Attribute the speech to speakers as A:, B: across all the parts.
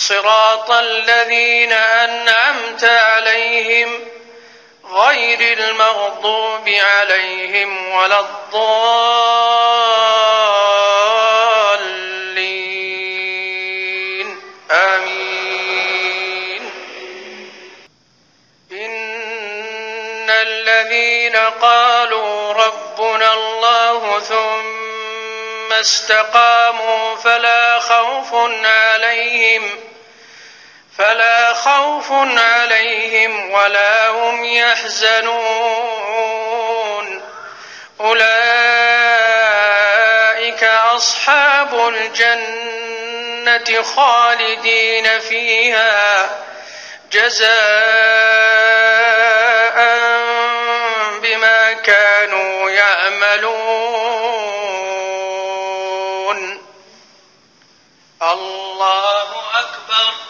A: صراط الذين أنعمت عليهم غير المغضوب عليهم ولا الضالين. آمين. إن الذين قالوا ربنا الله ثم استقاموا فلا خوف عليهم فلا خوف عليهم ولا هم يحزنون. أولئك أصحاب الجنة خالدين فيها. جزاء بما كانوا يعملون. الله أكبر.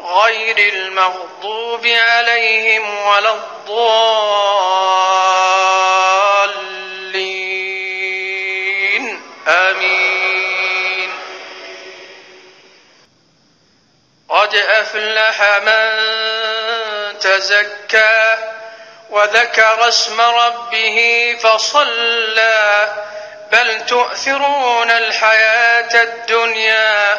A: غير المغضوب عليهم ولا الضالين. آمين. قد أفلح من تزكى وذكر اسم ربه فصلى. بل تؤثرون الحياة الدنيا